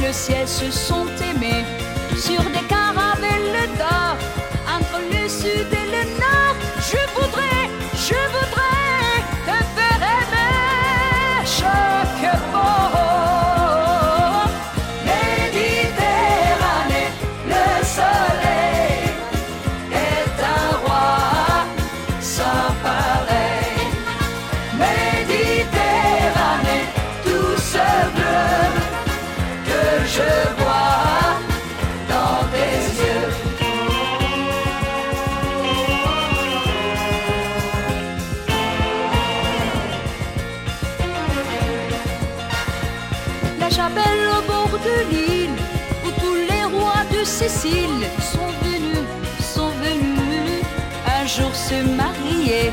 le ciel se sont aimés sur des caravelles d'or entre le sud et le nord. Je voudrais, je voudrais te faire aimer chaque bord. Méditerranée, le soleil est un roi chapelle au bord de l'île où tous les rois de Sicile sont venus, sont venus un jour se marier.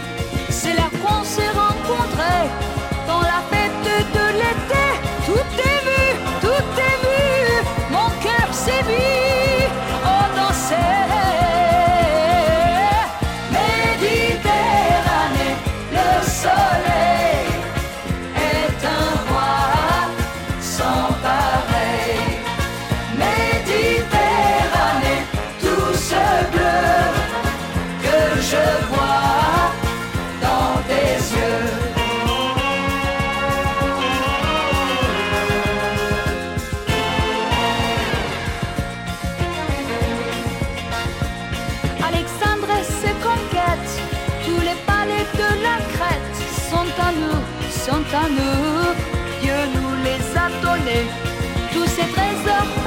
À nous. Dieu nous les a donnés. Tous ces trésors